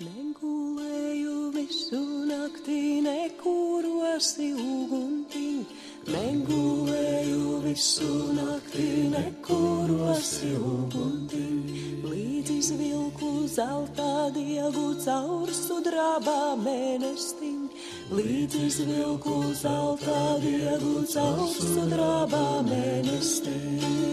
Negulēju visu naktī, nekurosi uguntiņ. Negulēju visu naktī, nekurosi uguntiņ. Līdzi vilku zeltā diegu caur sudrabā mēnestiņ. Līdzi vilku zeltā diegu caur sudrabā mēnestiņ.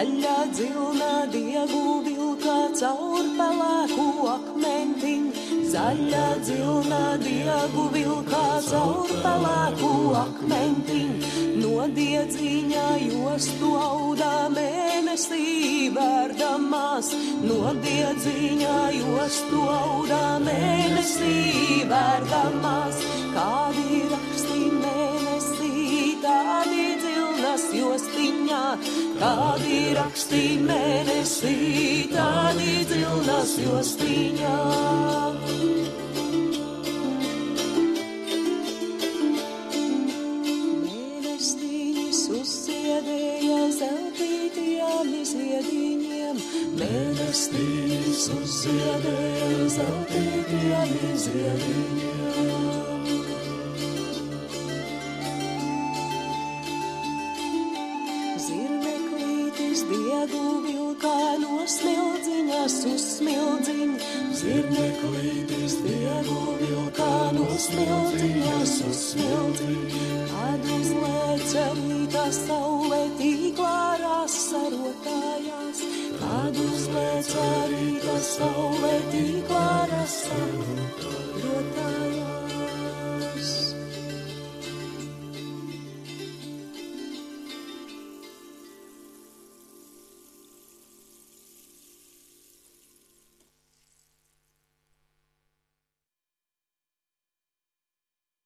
Zaļā dzilnā diegu vilkā caur pelēku akmentiņ. Zaļā dzilnā diegu vilkā caur pelēku akmentiņ. No diedziņā jostu audā mēnesī vērdamās. No diedziņā jostu audā mēnesī vērdamās. Dzilnas jostiņā. Kādi raksti mēnesī, tādi dzilnas jostiņā. Mēnestīņas uzsiedēja zeltītajām izviediņiem. Mēnestīņas uzsiedēja zeltītajām izviediņiem. Diegu vilkā no smildziņas uz smildziņu. Zirneklītis diegu vilkā no smildziņas uz smildziņu. Kad uzlēca rīta saule tīklā rasarotājās. Kad uzlēca rīta saule tīklā rasarotājās.